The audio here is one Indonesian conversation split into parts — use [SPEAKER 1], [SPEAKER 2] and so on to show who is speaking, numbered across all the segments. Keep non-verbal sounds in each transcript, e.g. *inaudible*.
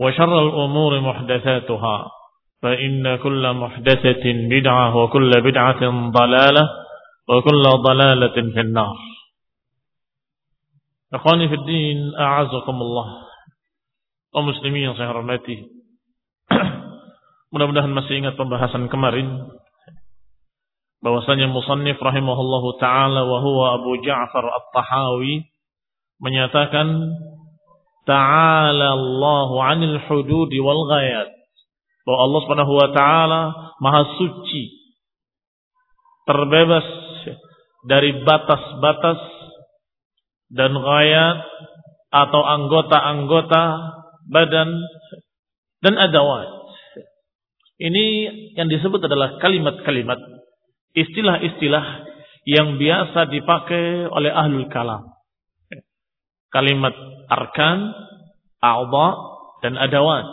[SPEAKER 1] وشر الأمور محدثاتها فإن كل محدثة بدعة وكل بدعة ضلالة وكل ضلالة في النار أخواني في الدين أعزكم الله ومسلمين yang saya hormati Mudah-mudahan masih ingat pembahasan kemarin bahwasanya musannif rahimahullahu taala wa huwa Abu Ja'far At-Tahawi menyatakan ta'ala Allahu 'anil hududi wal ghayat. Bahwa Allah Subhanahu wa taala maha suci terbebas dari batas-batas dan ghayat atau anggota-anggota badan dan adawat. Ini yang disebut adalah kalimat-kalimat, istilah-istilah yang biasa dipakai oleh ahlul kalam. Kalimat arkan, a'ba, dan adawat.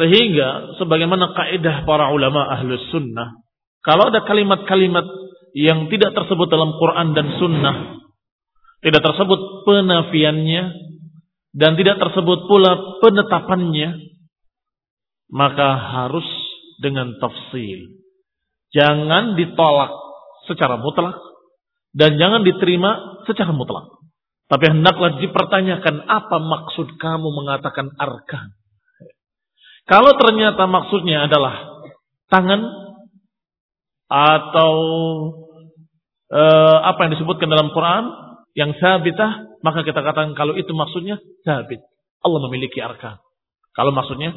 [SPEAKER 1] Sehingga sebagaimana kaidah para ulama ahlus sunnah, kalau ada kalimat-kalimat yang tidak tersebut dalam Quran dan sunnah, tidak tersebut penafiannya, dan tidak tersebut pula penetapannya, maka harus dengan tafsil. Jangan ditolak secara mutlak dan jangan diterima secara mutlak. Tapi hendaklah dipertanyakan apa maksud kamu mengatakan arkan. Kalau ternyata maksudnya adalah tangan atau eh, apa yang disebutkan dalam Quran yang sabitah, maka kita katakan kalau itu maksudnya sabit. Allah memiliki arkan. Kalau maksudnya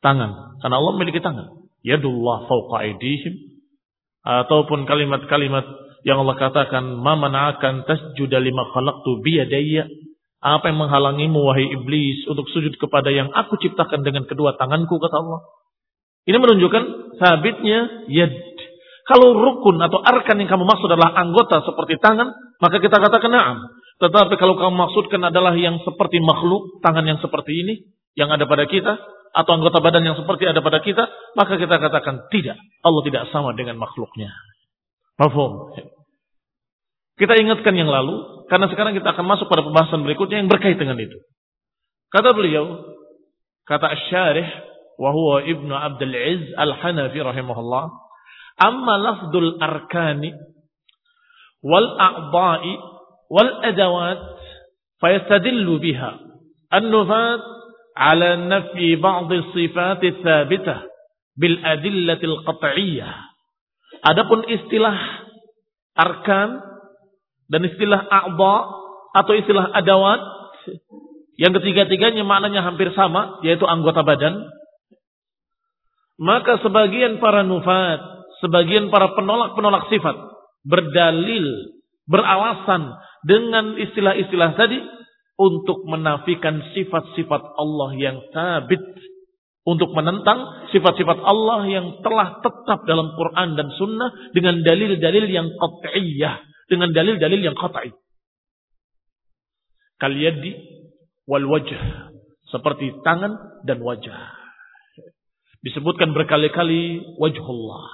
[SPEAKER 1] tangan. Karena Allah memiliki tangan. Yadullah fauqa aidihim. Ataupun kalimat-kalimat yang Allah katakan, Ma mana'akan tasjuda lima khalaqtu biyadayya. Apa yang menghalangimu wahai iblis untuk sujud kepada yang aku ciptakan dengan kedua tanganku kata Allah. Ini menunjukkan sabitnya yad. Kalau rukun atau arkan yang kamu maksud adalah anggota seperti tangan, maka kita katakan na'am. Tetapi kalau kamu maksudkan adalah yang seperti makhluk, tangan yang seperti ini, yang ada pada kita, atau anggota badan yang seperti ada pada kita, maka kita katakan tidak. Allah tidak sama dengan makhluknya. Mafhum. Kita ingatkan yang lalu karena sekarang kita akan masuk pada pembahasan berikutnya yang berkait dengan itu. Kata beliau, kata Asy-Syarih wa huwa Ibnu Abdul Izz Al-Hanafi rahimahullah, amma lafdul arkani wal a'dha'i wal adawat fayastadillu biha an-nufat ala nafi ba'd as-sifat ats-tsabitah bil adillatil qat'iyyah Adapun istilah arkan dan istilah a'ba atau istilah adawat yang ketiga-tiganya maknanya hampir sama yaitu anggota badan. Maka sebagian para nufat sebagian para penolak-penolak sifat berdalil, beralasan dengan istilah-istilah tadi untuk menafikan sifat-sifat Allah yang sabit, untuk menentang sifat-sifat Allah yang telah tetap dalam Quran dan Sunnah dengan dalil-dalil yang qat'iyah, dengan dalil-dalil yang qat'i. Kalyadi wal wajah, seperti tangan dan wajah. Disebutkan berkali-kali wajhullah.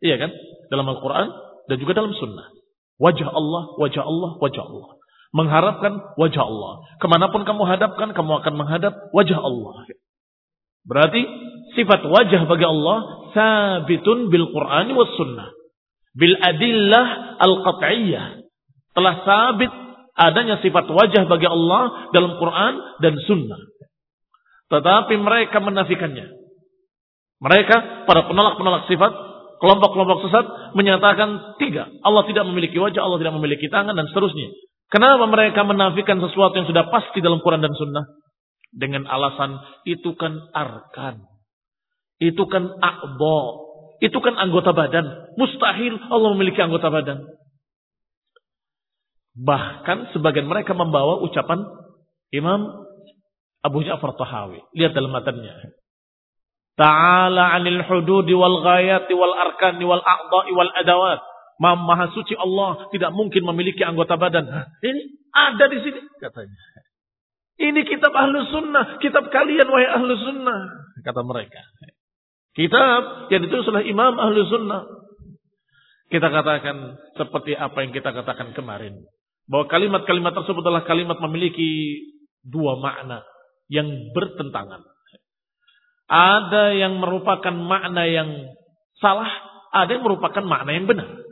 [SPEAKER 1] Iya kan? Dalam Al-Quran dan juga dalam sunnah. Wajah Allah, wajah Allah, wajah Allah. Mengharapkan wajah Allah. Ke mana pun kamu hadapkan, kamu akan menghadap wajah Allah. Berarti sifat wajah bagi Allah sabitun bil Quran was sunnah. Bil adillah al-qat'iyah. Telah sabit adanya sifat wajah bagi Allah dalam Quran dan sunnah. Tetapi mereka menafikannya. Mereka, para penolak-penolak sifat, kelompok-kelompok sesat, menyatakan tiga. Allah tidak memiliki wajah, Allah tidak memiliki tangan, dan seterusnya. Kenapa mereka menafikan sesuatu yang sudah pasti dalam Quran dan Sunnah? Dengan alasan, itu kan arkan. Itu kan akbo. Itu kan anggota badan. Mustahil Allah memiliki anggota badan. Bahkan sebagian mereka membawa ucapan Imam Abu Ja'far Tahawi. Lihat dalam matanya. Ta'ala 'anil hududi wal ghayati wal arkani wal a'dha'i wal adawat. Maha suci Allah tidak mungkin memiliki anggota badan. Ini ada di sini katanya. Ini kitab ahlu sunnah. Kitab kalian wahai ahlu sunnah. Kata mereka. Kitab yang ditulis oleh imam ahlu sunnah. Kita katakan seperti apa yang kita katakan kemarin. Bahwa kalimat-kalimat tersebut adalah kalimat memiliki dua makna yang bertentangan. Ada yang merupakan makna yang salah, ada yang merupakan makna yang benar.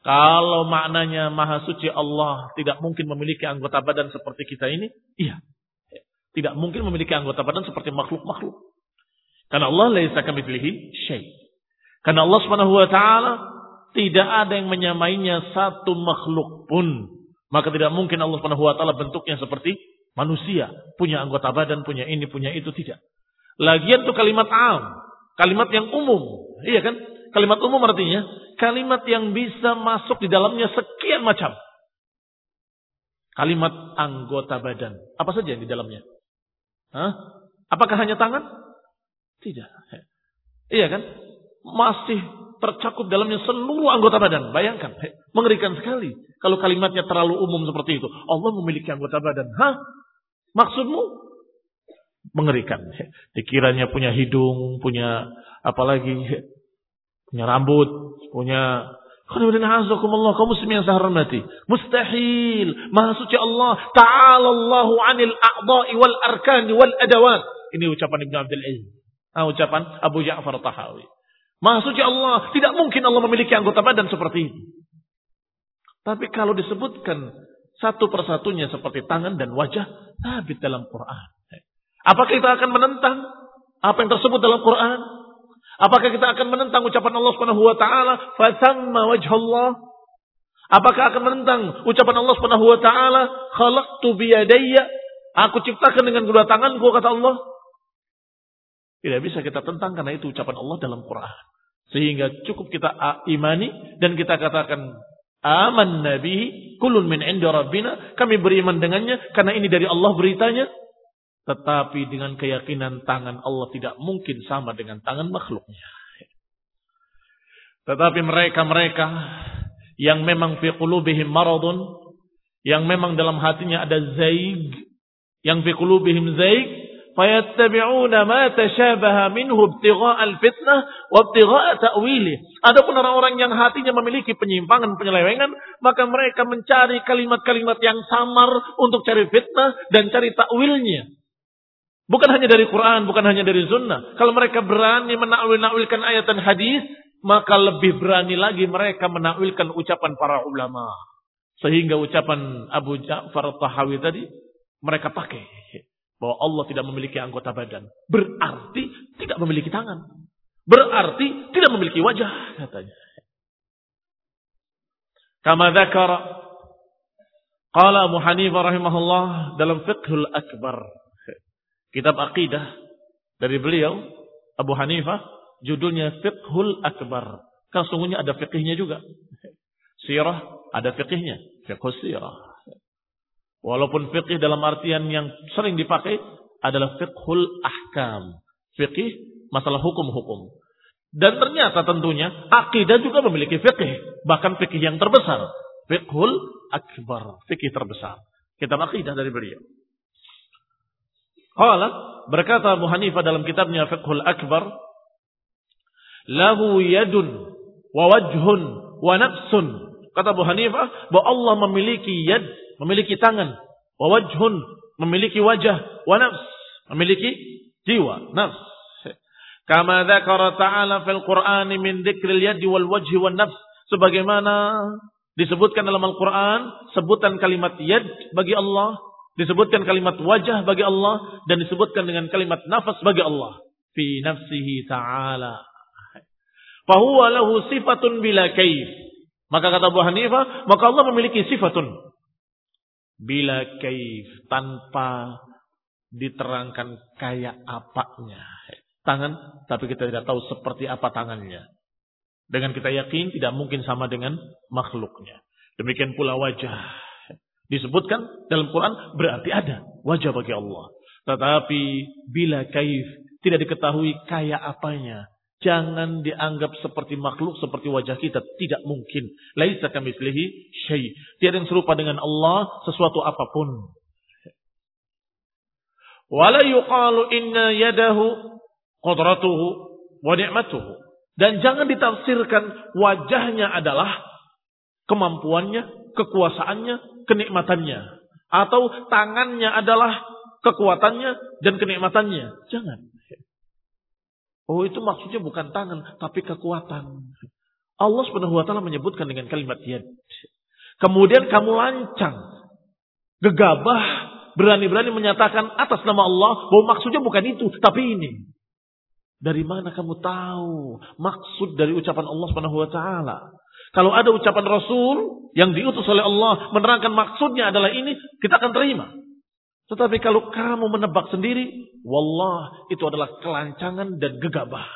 [SPEAKER 1] Kalau maknanya maha suci Allah tidak mungkin memiliki anggota badan seperti kita ini, iya. Tidak mungkin memiliki anggota badan seperti makhluk-makhluk. Karena Allah laisa kamitslihi syai. Karena Allah Subhanahu wa taala tidak ada yang menyamainya satu makhluk pun. Maka tidak mungkin Allah Subhanahu wa taala bentuknya seperti Manusia punya anggota badan, punya ini, punya itu tidak. Lagian itu kalimat am, kalimat yang umum, iya kan? Kalimat umum artinya kalimat yang bisa masuk di dalamnya sekian macam. Kalimat anggota badan, apa saja yang di dalamnya? Hah? Apakah hanya tangan? Tidak. Iya kan? Masih tercakup dalamnya seluruh anggota badan. Bayangkan, mengerikan sekali kalau kalimatnya terlalu umum seperti itu. Allah memiliki anggota badan. Hah? Maksudmu? Mengerikan. Dikiranya punya hidung, punya apalagi punya rambut, punya Allah kaum muslimin yang saya hormati. Mustahil. Maha suci Allah. Ta'ala Allahu anil a'dha'i wal arkani wal adawat. Ini ucapan Ibn Abdul Aziz. Ah, ucapan Abu Ja'far Tahawi. Maha suci Allah. Tidak mungkin Allah memiliki anggota badan seperti itu. Tapi kalau disebutkan satu persatunya seperti tangan dan wajah sabit dalam Quran. Apakah kita akan menentang apa yang tersebut dalam Quran? Apakah kita akan menentang ucapan Allah Subhanahu wa taala, "Fasamma wajhallah"? Apakah akan menentang ucapan Allah Subhanahu wa taala, "Khalaqtu biyadayya"? Aku ciptakan dengan kedua tanganku kata Allah. Tidak bisa kita tentang karena itu ucapan Allah dalam Quran. Sehingga cukup kita imani dan kita katakan Aman nabi kulun min inda rabbina. Kami beriman dengannya karena ini dari Allah beritanya. Tetapi dengan keyakinan tangan Allah tidak mungkin sama dengan tangan makhluknya. Tetapi mereka-mereka yang memang fi qulubihim maradun, yang memang dalam hatinya ada zaig, yang fi qulubihim zaig, fayattabi'una ma tashabaha minhu ibtigha'a al-fitnah wa ibtigha'a ta'wilih. Adapun orang-orang yang hatinya memiliki penyimpangan, penyelewengan, maka mereka mencari kalimat-kalimat yang samar untuk cari fitnah dan cari takwilnya. Bukan hanya dari Quran, bukan hanya dari sunnah. Kalau mereka berani menakwil-nakwilkan ayat dan hadis, maka lebih berani lagi mereka menakwilkan ucapan para ulama. Sehingga ucapan Abu Ja'far Tahawi tadi mereka pakai bahwa Allah tidak memiliki anggota badan. Berarti tidak memiliki tangan. Berarti tidak memiliki wajah katanya. Kama dzakara qala Abu Hanifah rahimahullah dalam Fiqhul Akbar. Kitab akidah dari beliau Abu Hanifah judulnya Fiqhul Akbar, Kan sungguhnya ada fikihnya juga. *laughs* Sirah ada fikihnya. Fiqh sirah. Walaupun fikih dalam artian yang sering dipakai adalah fiqhul ahkam. Fikih masalah hukum-hukum. Dan ternyata tentunya akidah juga memiliki fikih. Bahkan fikih yang terbesar. Fiqhul akbar. Fikih terbesar. Kitab akidah dari beliau. Qala berkata Abu Hanifah dalam kitabnya Fiqhul Akbar, lahu yadun wa wajhun wa nafsun. Kata Abu Hanifah bahwa Allah memiliki yad, memiliki tangan, wa wajhun, memiliki wajah, wa nafs, memiliki jiwa, nafs. Kama dzakara ta'ala fil Qur'ani min dzikril yadi wal wajhi wan nafs. Sebagaimana disebutkan dalam Al-Qur'an sebutan kalimat yad bagi Allah Disebutkan kalimat wajah bagi Allah dan disebutkan dengan kalimat nafas bagi Allah. Fi nafsihi ta'ala. Fahuwa lahu sifatun bila kaif. Maka kata Abu Hanifah, maka Allah memiliki sifatun. Bila kaif. Tanpa diterangkan kayak apanya. Tangan, tapi kita tidak tahu seperti apa tangannya. Dengan kita yakin tidak mungkin sama dengan makhluknya. Demikian pula wajah disebutkan dalam Quran berarti ada wajah bagi Allah. Tetapi bila kaif tidak diketahui kaya apanya, jangan dianggap seperti makhluk seperti wajah kita, tidak mungkin. Laisa kamitslihi syai. Tiada yang serupa dengan Allah sesuatu apa pun. Wala yuqalu inna yadahu qudratuhu wa ni'matuhu. Dan jangan ditafsirkan wajahnya adalah kemampuannya, kekuasaannya, kenikmatannya. Atau tangannya adalah kekuatannya dan kenikmatannya. Jangan. Oh itu maksudnya bukan tangan, tapi kekuatan. Allah subhanahu wa ta'ala menyebutkan dengan kalimat yad. Kemudian kamu lancang. Gegabah. Berani-berani menyatakan atas nama Allah. Bahwa maksudnya bukan itu, tapi ini. Dari mana kamu tahu maksud dari ucapan Allah subhanahu wa ta'ala? Kalau ada ucapan Rasul yang diutus oleh Allah menerangkan maksudnya adalah ini, kita akan terima. Tetapi kalau kamu menebak sendiri, wallah itu adalah kelancangan dan gegabah.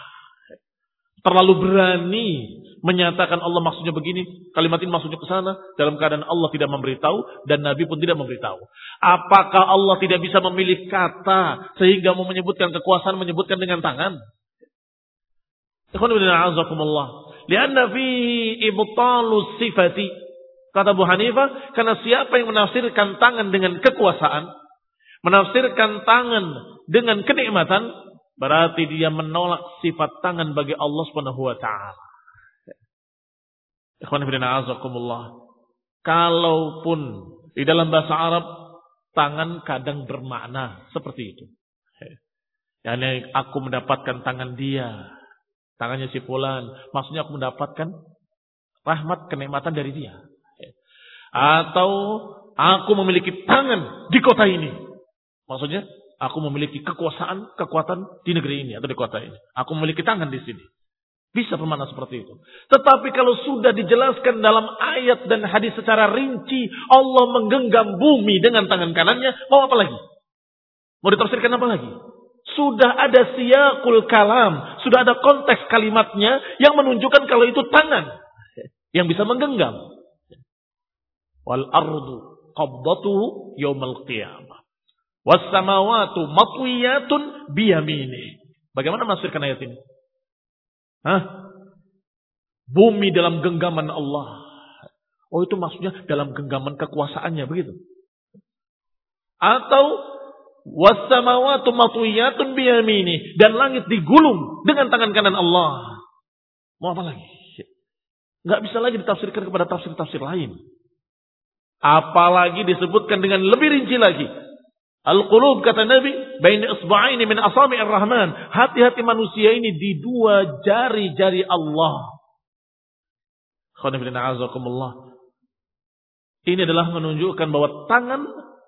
[SPEAKER 1] Terlalu berani menyatakan Allah maksudnya begini, kalimat ini maksudnya ke sana, dalam keadaan Allah tidak memberitahu dan Nabi pun tidak memberitahu. Apakah Allah tidak bisa memilih kata sehingga mau menyebutkan kekuasaan menyebutkan dengan tangan? Lianna fihi ibtalu sifati. Kata Abu Hanifah, karena siapa yang menafsirkan tangan dengan kekuasaan, menafsirkan tangan dengan kenikmatan, berarti dia menolak sifat tangan bagi Allah Subhanahu wa taala. Ikhwan Kalaupun di dalam bahasa Arab tangan kadang bermakna seperti itu. Yani aku mendapatkan tangan dia, Tangannya si fulan. Maksudnya aku mendapatkan rahmat kenikmatan dari dia. Atau aku memiliki tangan di kota ini. Maksudnya aku memiliki kekuasaan, kekuatan di negeri ini atau di kota ini. Aku memiliki tangan di sini. Bisa bermakna seperti itu. Tetapi kalau sudah dijelaskan dalam ayat dan hadis secara rinci, Allah menggenggam bumi dengan tangan kanannya, mau apa lagi? Mau ditafsirkan apa lagi? Sudah ada siyakul kalam. Sudah ada konteks kalimatnya yang menunjukkan kalau itu tangan. Yang bisa menggenggam. Wal ardu qabdatuhu yawmal qiyamah. Was samawatu matwiyatun biyamini. Bagaimana menafsirkan ayat ini? Hah? Bumi dalam genggaman Allah. Oh itu maksudnya dalam genggaman kekuasaannya begitu. Atau Wassamawatu matwiyatun biyamini. Dan langit digulung dengan tangan kanan Allah. Mau apa lagi? Nggak bisa lagi ditafsirkan kepada tafsir-tafsir lain. Apalagi disebutkan dengan lebih rinci lagi. Al-qulub kata Nabi, baini isba'aini min asami'ir rahman. Hati-hati manusia ini di dua jari-jari Allah. Ini adalah menunjukkan bahwa tangan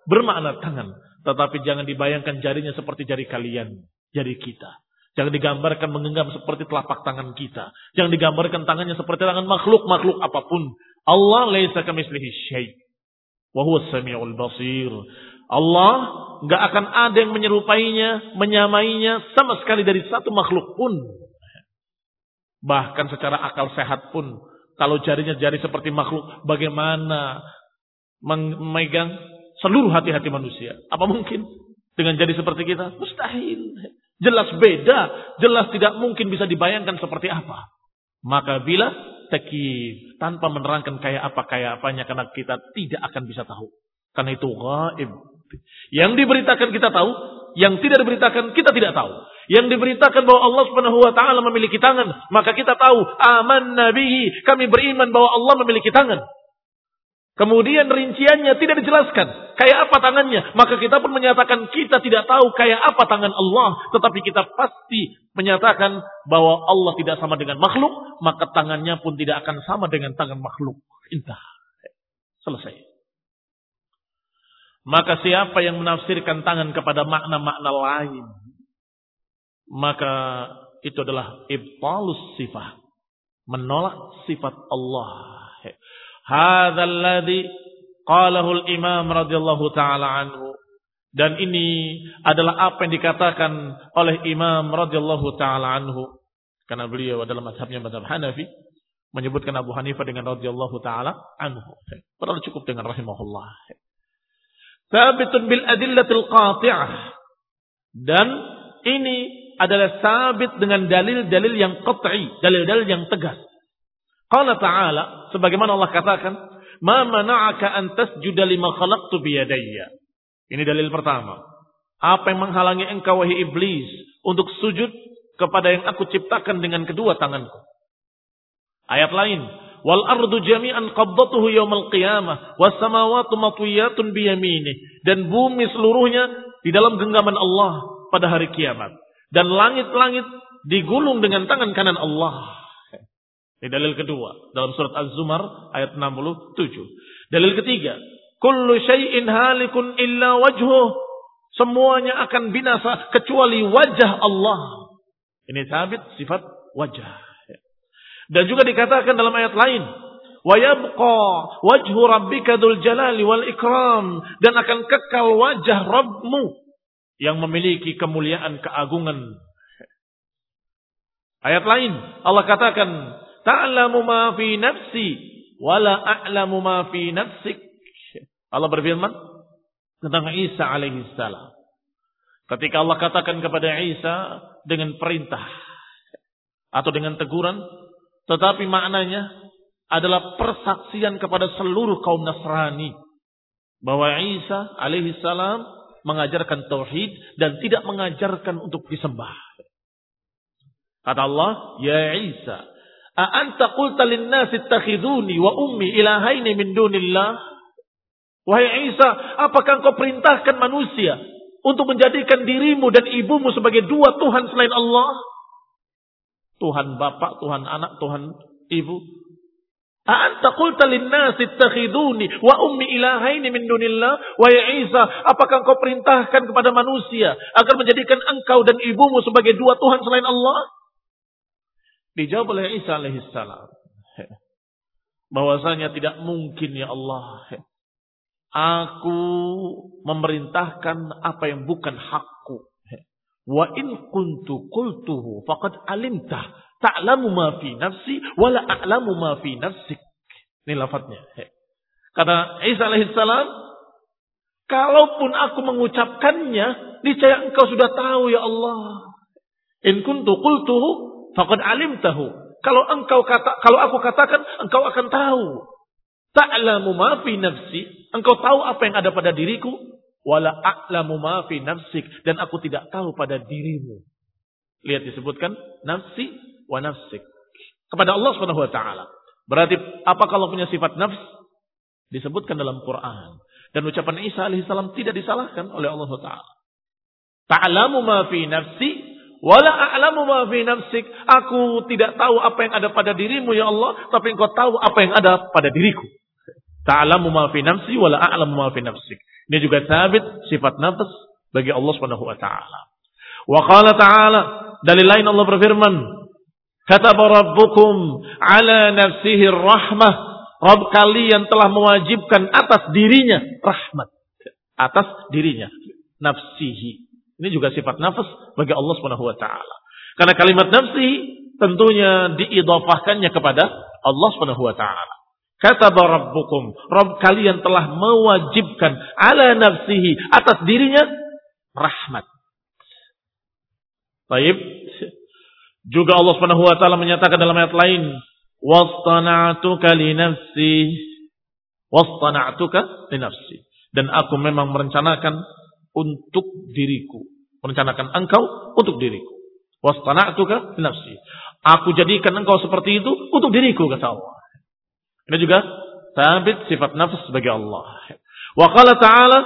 [SPEAKER 1] bermakna tangan. Tetapi jangan dibayangkan jarinya seperti jari kalian, jari kita. Jangan digambarkan menggenggam seperti telapak tangan kita. Jangan digambarkan tangannya seperti tangan makhluk-makhluk apa pun. Allah laisa kamitslihi syai'. Wa huwa samiul basir. Allah nggak akan ada yang menyerupainya, menyamainya sama sekali dari satu makhluk pun. Bahkan secara akal sehat pun kalau jarinya jari seperti makhluk, bagaimana memegang seluruh hati-hati manusia? Apa mungkin dengan jari seperti kita? Mustahil. Jelas beda, jelas tidak mungkin bisa dibayangkan seperti apa. Maka bila tekif tanpa menerangkan kayak apa kayak apanya karena kita tidak akan bisa tahu. Karena itu gaib. Yang diberitakan kita tahu, yang tidak diberitakan kita tidak tahu. Yang diberitakan bahwa Allah Subhanahu wa taala memiliki tangan, maka kita tahu aman nabihi, kami beriman bahwa Allah memiliki tangan. Kemudian rinciannya tidak dijelaskan. Kayak apa tangannya. Maka kita pun menyatakan kita tidak tahu kayak apa tangan Allah. Tetapi kita pasti menyatakan bahwa Allah tidak sama dengan makhluk. Maka tangannya pun tidak akan sama dengan tangan makhluk. Intah. Selesai. Maka siapa yang menafsirkan tangan kepada makna-makna lain. Maka itu adalah ibtalus sifat. Menolak sifat Allah. Hadzal ladzi al-Imam radhiyallahu taala anhu. Dan ini adalah apa yang dikatakan oleh Imam radhiyallahu taala anhu karena beliau adalah mazhabnya mazhab Hanafi menyebutkan Abu Hanifah dengan radhiyallahu taala anhu. Padahal cukup dengan rahimahullah. Sabitun bil adillatil qati'ah. Dan ini adalah sabit dengan dalil-dalil yang qat'i, dalil-dalil yang tegas. Qala ta'ala, sebagaimana Allah katakan, "Ma mana'aka an tasjuda lima khalaqtu biyadayya." Ini dalil pertama. Apa yang menghalangi engkau wahai iblis untuk sujud kepada yang aku ciptakan dengan kedua tanganku? Ayat lain, "Wal ardu jami'an qabdatuhu yaumal qiyamah, was samawati matwiyatun biyaminih." Dan bumi seluruhnya di dalam genggaman Allah pada hari kiamat. Dan langit-langit digulung dengan tangan kanan Allah. Ini dalil kedua dalam surat Az-Zumar ayat 67. Dalil ketiga, kullu syai'in halikun illa wajhuh. Semuanya akan binasa kecuali wajah Allah. Ini sabit sifat wajah. Dan juga dikatakan dalam ayat lain, wa yabqa wajhu rabbika dzul jalali wal ikram dan akan kekal wajah Rabbmu yang memiliki kemuliaan keagungan. Ayat lain Allah katakan Ta'lamu ma fi nafsi wala a'lamu ma fi nafsik. Allah berfirman tentang Isa alaihi salam. Ketika Allah katakan kepada Isa dengan perintah atau dengan teguran, tetapi maknanya adalah persaksian kepada seluruh kaum Nasrani bahwa Isa alaihi salam mengajarkan tauhid dan tidak mengajarkan untuk disembah. Kata Allah, "Ya Isa, A'anta qulta lin-nasi ittakhiduni wa ummi ilahaini min dunillah? Wahai Isa, apakah engkau perintahkan manusia untuk menjadikan dirimu dan ibumu sebagai dua Tuhan selain Allah? Tuhan bapak, Tuhan anak, Tuhan ibu. A'anta qulta lin-nasi ittakhiduni wa ummi ilahaini min dunillah? Wahai Isa, apakah engkau perintahkan kepada manusia agar menjadikan engkau dan ibumu sebagai dua Tuhan selain Allah? Dijawab oleh Isa alaihissalam. Bahwasanya tidak mungkin ya Allah. Aku memerintahkan apa yang bukan hakku. Wa in kuntu qultuhu faqad alimtah. Ta'lamu ma fi nafsi wa la a'lamu ma fi nafsik. Ini lafadznya. Kata Isa alaihissalam, kalaupun aku mengucapkannya, niscaya engkau sudah tahu ya Allah. In kuntu qultuhu Faqad alim tahu. Kalau engkau kata, kalau aku katakan, engkau akan tahu. Ta'lamu ma fi nafsi. Engkau tahu apa yang ada pada diriku. Wala a'lamu ma fi nafsik. Dan aku tidak tahu pada dirimu. Lihat disebutkan nafsi wa nafsik. Kepada Allah Subhanahu wa taala. Berarti apa kalau punya sifat nafs? Disebutkan dalam Quran. Dan ucapan Isa alaihissalam tidak disalahkan oleh Allah taala. Ta'lamu ma fi nafsi Wala a'lamu ma fi nafsik. Aku tidak tahu apa yang ada pada dirimu ya Allah, tapi engkau tahu apa yang ada pada diriku. Ta'lamu ma fi nafsi wala a'lamu ma fi nafsik. Ini juga sabit sifat nafs bagi Allah Subhanahu wa taala. Wa qala ta'ala, dalil lain Allah berfirman, Kataba rabbukum ala nafsihi rahmah. Rabb kalian telah mewajibkan atas dirinya rahmat. Atas dirinya. Nafsihi. Ini juga sifat nafas bagi Allah Subhanahu wa taala. Karena kalimat nafsi tentunya diidofahkannya kepada Allah Subhanahu wa taala. Kata rabbukum, Rabb kalian telah mewajibkan ala nafsihi atas dirinya rahmat. Baik. Juga Allah Subhanahu wa taala menyatakan dalam ayat lain, "Wastana'tuka li nafsi." Wastana'tuka li nafsi. Dan aku memang merencanakan untuk diriku. Merencanakan engkau untuk diriku. Wastana'tuka nafsi. Aku jadikan engkau seperti itu untuk diriku kata Allah. Ini juga tabit sifat nafs sebagai Allah. Wa qala ta'ala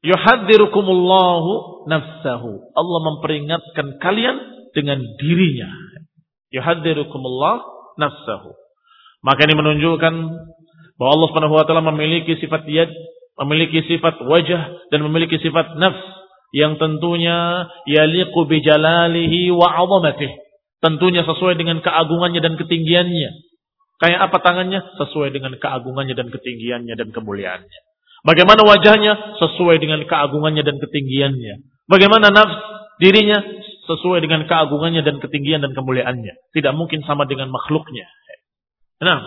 [SPEAKER 1] Yuhadzirukumullahu nafsahu. Allah memperingatkan kalian dengan dirinya. Yuhadzirukumullah nafsahu. Maka ini menunjukkan bahwa Allah Subhanahu wa taala memiliki sifat yad, memiliki sifat wajah dan memiliki sifat nafs yang tentunya yaliqu bi jalalihi wa 'azamatihi. Tentunya sesuai dengan keagungannya dan ketinggiannya. Kayak apa tangannya? Sesuai dengan keagungannya dan ketinggiannya dan kemuliaannya. Bagaimana wajahnya sesuai dengan keagungannya dan ketinggiannya. Bagaimana nafs dirinya sesuai dengan keagungannya dan ketinggian dan kemuliaannya. Tidak mungkin sama dengan makhluknya. Nah,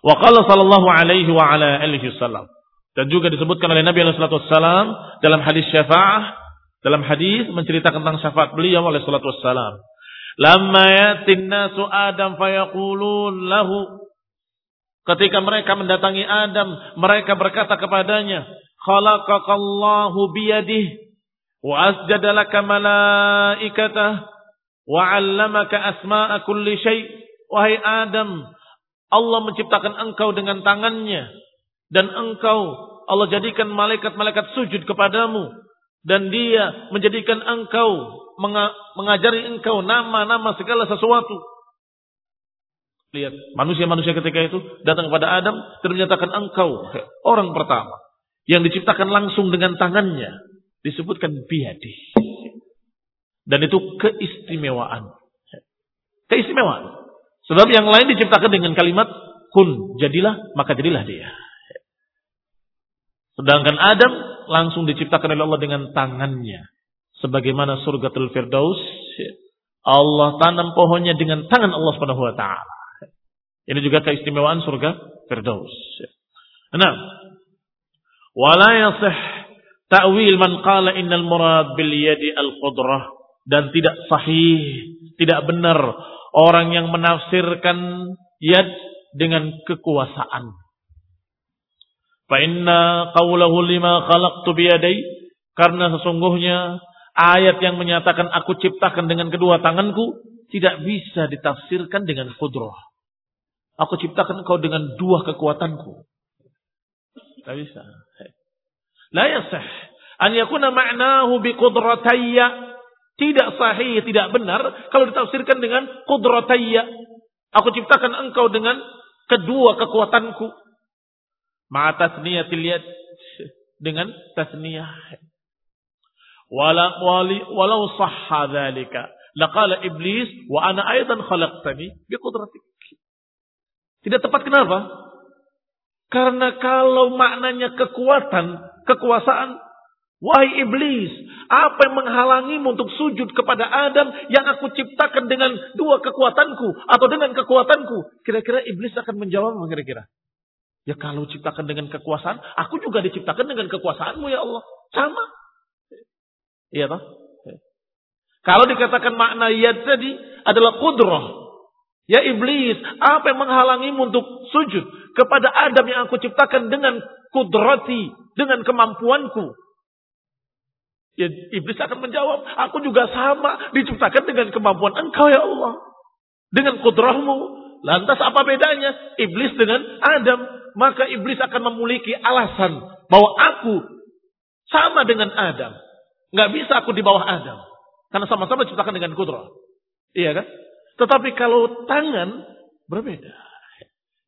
[SPEAKER 1] wa qala sallallahu alaihi wa ala alihi wasallam. Dan juga disebutkan oleh Nabi alaihi wasallam dalam hadis syafaah, dalam hadis menceritakan tentang syafaat beliau oleh salatu wassalam. Lamma yatin nasu Adam fayaqulun lahu Ketika mereka mendatangi Adam, mereka berkata kepadanya, "Khalaqakallahu biyadih wa asjada laka malaikatah wa 'allamaka asma'a kulli syai'." Wahai Adam, Allah menciptakan engkau dengan tangannya dan engkau Allah jadikan malaikat-malaikat sujud kepadamu dan dia menjadikan engkau mengajari engkau nama-nama segala sesuatu Lihat, manusia-manusia ketika itu datang kepada Adam dan menyatakan engkau orang pertama yang diciptakan langsung dengan tangannya disebutkan biadi. Dan itu keistimewaan. Keistimewaan. Sebab yang lain diciptakan dengan kalimat kun, jadilah, maka jadilah dia. Sedangkan Adam langsung diciptakan oleh Allah dengan tangannya. Sebagaimana surga Firdaus, Allah tanam pohonnya dengan tangan Allah Subhanahu wa taala. Ini juga keistimewaan surga Firdaus. Nah, wala yasih ta'wil man qala innal murad bil yadi al qudrah dan tidak sahih, tidak benar orang yang menafsirkan yad dengan kekuasaan. Fa inna qawlahu lima khalaqtu biyadai karena sesungguhnya ayat yang menyatakan aku ciptakan dengan kedua tanganku tidak bisa ditafsirkan dengan kudrah. Aku ciptakan engkau dengan dua kekuatanku. Tidak bisa. La yasah. An yakuna ma'nahu bi qudratayya. Tidak sahih, tidak benar. Kalau ditafsirkan dengan qudratayya. Aku ciptakan engkau dengan kedua kekuatanku. Ma'a tasniyatil yad. Dengan tasniyah. Wala, wali, walau sahha dhalika. Laqala iblis wa ana aydan khalaqtani bi. Tidak tepat kenapa? Karena kalau maknanya kekuatan, kekuasaan, wahai iblis, apa yang menghalangimu untuk sujud kepada Adam yang aku ciptakan dengan dua kekuatanku atau dengan kekuatanku? Kira-kira iblis akan menjawab kira-kira? Ya kalau ciptakan dengan kekuasaan, aku juga diciptakan dengan kekuasaanmu ya Allah. Sama. Iya toh? Kalau dikatakan makna yad tadi adalah kudrah, Ya iblis, apa yang menghalangimu untuk sujud kepada Adam yang aku ciptakan dengan kudrati, dengan kemampuanku? Ya iblis akan menjawab, aku juga sama diciptakan dengan kemampuan engkau ya Allah. Dengan kudrahmu. Lantas apa bedanya iblis dengan Adam? Maka iblis akan memiliki alasan bahwa aku sama dengan Adam. Nggak bisa aku di bawah Adam. Karena sama-sama diciptakan dengan kudrah. Iya kan? Tetapi kalau tangan berbeda.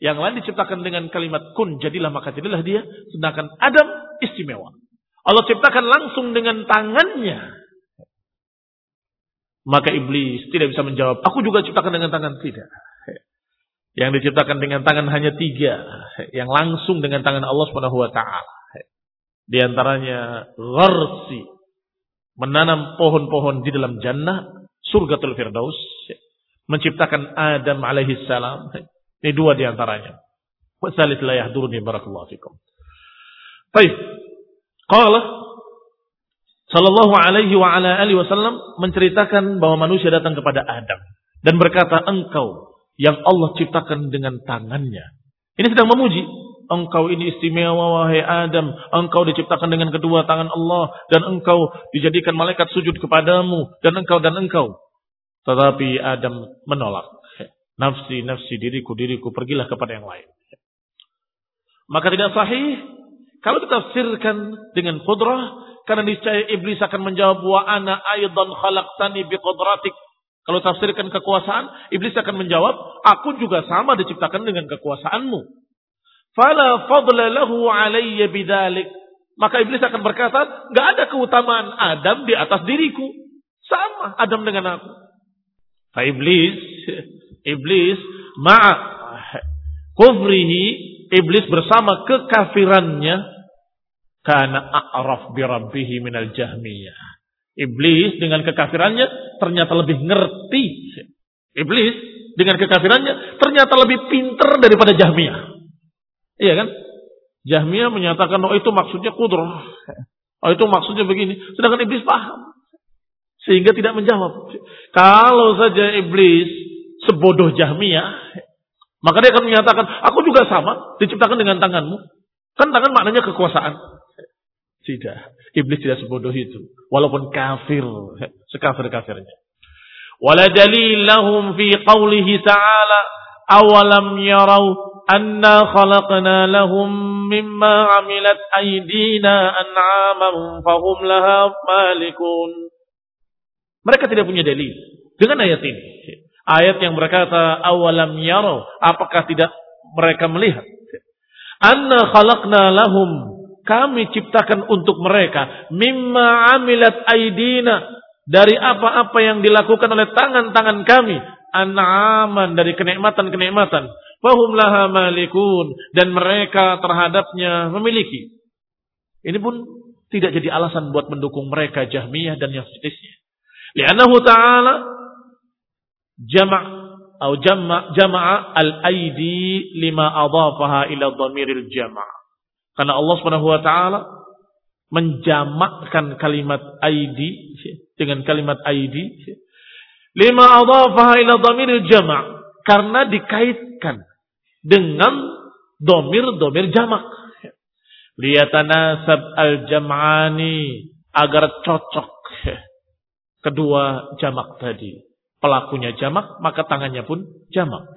[SPEAKER 1] Yang lain diciptakan dengan kalimat kun, jadilah maka jadilah dia. Sedangkan Adam istimewa. Allah ciptakan langsung dengan tangannya. Maka iblis tidak bisa menjawab, aku juga ciptakan dengan tangan. Tidak. Yang diciptakan dengan tangan hanya tiga. Yang langsung dengan tangan Allah subhanahu wa ta'ala. Di antaranya gharsi. menanam pohon-pohon di dalam jannah, surgatul firdaus, menciptakan Adam alaihi salam. Ini dua di antaranya. Wasalis la yahduruni barakallahu fikum. Baik. Qala sallallahu alaihi wa ala alihi wasallam menceritakan bahwa manusia datang kepada Adam dan berkata, "Engkau yang Allah ciptakan dengan tangannya." Ini sedang memuji. Engkau ini istimewa wahai Adam. Engkau diciptakan dengan kedua tangan Allah dan engkau dijadikan malaikat sujud kepadamu dan engkau dan engkau. Tetapi Adam menolak. Nafsi, nafsi, diriku, diriku, pergilah kepada yang lain. Maka tidak sahih kalau ditafsirkan dengan kudrah karena niscaya iblis akan menjawab wa ana aidan khalaqtani biqudratik. Kalau tafsirkan kekuasaan, iblis akan menjawab, aku juga sama diciptakan dengan kekuasaanmu. Fala fadla lahu alayya bidalik. Maka iblis akan berkata, nggak ada keutamaan Adam di atas diriku. Sama Adam dengan aku. Fa iblis, iblis ma'a kufrihi, iblis bersama kekafirannya karena a'raf bi rabbihi minal jahmiyah. Iblis dengan kekafirannya ternyata lebih ngerti. Iblis dengan kekafirannya ternyata lebih pinter daripada Jahmiyah. Iya kan? Jahmiyah menyatakan oh itu maksudnya kudrah. Oh itu maksudnya begini. Sedangkan iblis paham. Sehingga tidak menjawab. Kalau saja iblis sebodoh Jahmiyah, maka dia akan menyatakan, aku juga sama, diciptakan dengan tanganmu. Kan tangan maknanya kekuasaan. Tidak. Iblis tidak sebodoh itu. Walaupun kafir. Sekafir-kafirnya. Wala dalilahum fi qawlihi ta'ala awalam yarau anna khalaqna lahum mimma amilat aydina an'aman fahum laha malikun. Mereka tidak punya dalil dengan ayat ini. Ayat yang berkata awalam yaro, apakah tidak mereka melihat? Anna khalaqna lahum, kami ciptakan untuk mereka mimma amilat aidina dari apa-apa yang dilakukan oleh tangan-tangan kami, an'aman dari kenikmatan-kenikmatan. Fahum laha malikun dan mereka terhadapnya memiliki. Ini pun tidak jadi alasan buat mendukung mereka Jahmiyah dan yang sejenisnya. Li'annahu ta'ala jama' atau jama' jama'a al-aidi lima adhafaha ila dhamiril jama' karena Allah Subhanahu wa taala menjamakkan kalimat aidi dengan kalimat aidi lima adhafaha ila dhamiril jama' karena dikaitkan dengan domir-domir jamak. Liyatanasab al-jam'ani agar cocok kedua jamak tadi. Pelakunya jamak, maka tangannya pun jamak.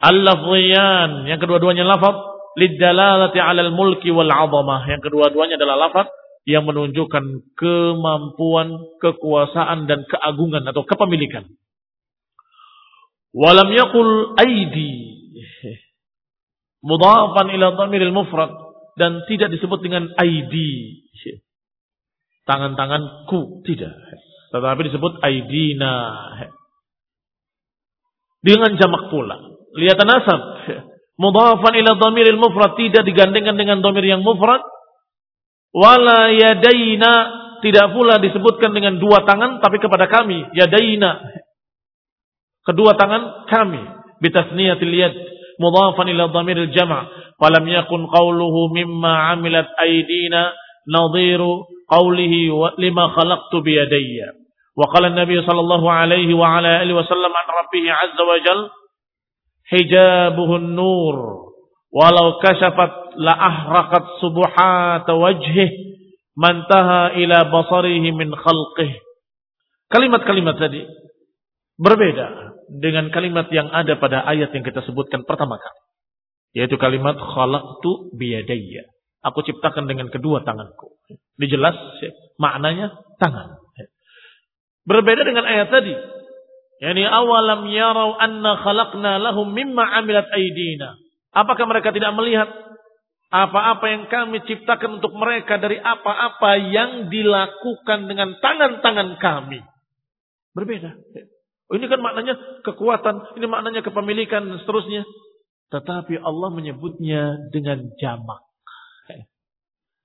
[SPEAKER 1] Al-lafziyan, yang kedua-duanya lafaz lidalalati 'alal mulki wal 'azamah. Yang kedua-duanya adalah lafaz yang menunjukkan kemampuan, kekuasaan dan keagungan atau kepemilikan. Walam yakul aidi mudhafan ila dhamiril mufrad dan tidak disebut dengan aidi tangan-tanganku tidak tetapi disebut aidina. Dengan jamak pula. Lihat nasab. Mudhafan ila dhamiril mufrad. Tidak digandengkan dengan dhamir yang mufrad. Wala yadaina. Tidak pula disebutkan dengan dua tangan tapi kepada kami. Yadaina. Kedua tangan kami. Bitasniyatil yad. Mudhafan ila dhamiril jama' falam yakun qawluhu mimma amilat aidina. Nadhiru qawlihi lima khalaqtu biyadayya. Nabi sallallahu alaihi wa ala alihi wasallam an rabbih azza wa jal hijabuhu nur walau kashafat la ahraqat subuhat wajhih mantaha ila basarihi min khalqih. Kalimat-kalimat tadi berbeda dengan kalimat yang ada pada ayat yang kita sebutkan pertama kali. Yaitu kalimat khalaqtu biyadayya. Aku ciptakan dengan kedua tanganku. Dijelas ya, maknanya tangan. Berbeda dengan ayat tadi. Yani awalam yarau anna khalaqna lahum mimma amilat aidina. Apakah mereka tidak melihat apa-apa yang kami ciptakan untuk mereka dari apa-apa yang dilakukan dengan tangan-tangan kami? Berbeda. Ini kan maknanya kekuatan, ini maknanya kepemilikan dan seterusnya. Tetapi Allah menyebutnya dengan jamak.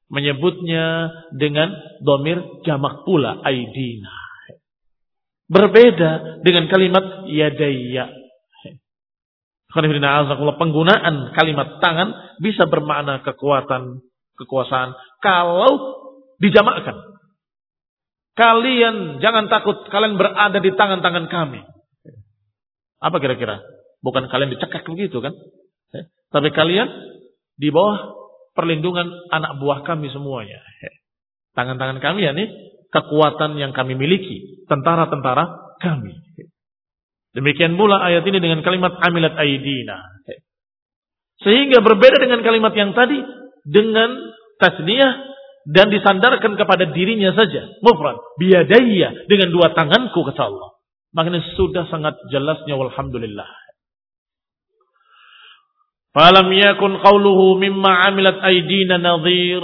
[SPEAKER 1] menyebutnya dengan domir jamak pula aidina. Berbeda dengan kalimat yadayya. Penggunaan kalimat tangan bisa bermakna kekuatan, kekuasaan kalau dijamakkan. Kalian jangan takut, kalian berada di tangan-tangan kami. Apa kira-kira? Bukan kalian dicekak begitu kan? Tapi kalian di bawah perlindungan anak buah kami semuanya. Tangan-tangan kami ya nih kekuatan yang kami miliki, tentara-tentara kami. Demikian pula ayat ini dengan kalimat amilat aidina. Sehingga berbeda dengan kalimat yang tadi dengan tasniyah dan disandarkan kepada dirinya saja. Mufrad. Biadaya dengan dua tanganku kata Allah. Makanya sudah sangat jelasnya walhamdulillah. Falam yakun qawluhu mimma amilat aidina nadhir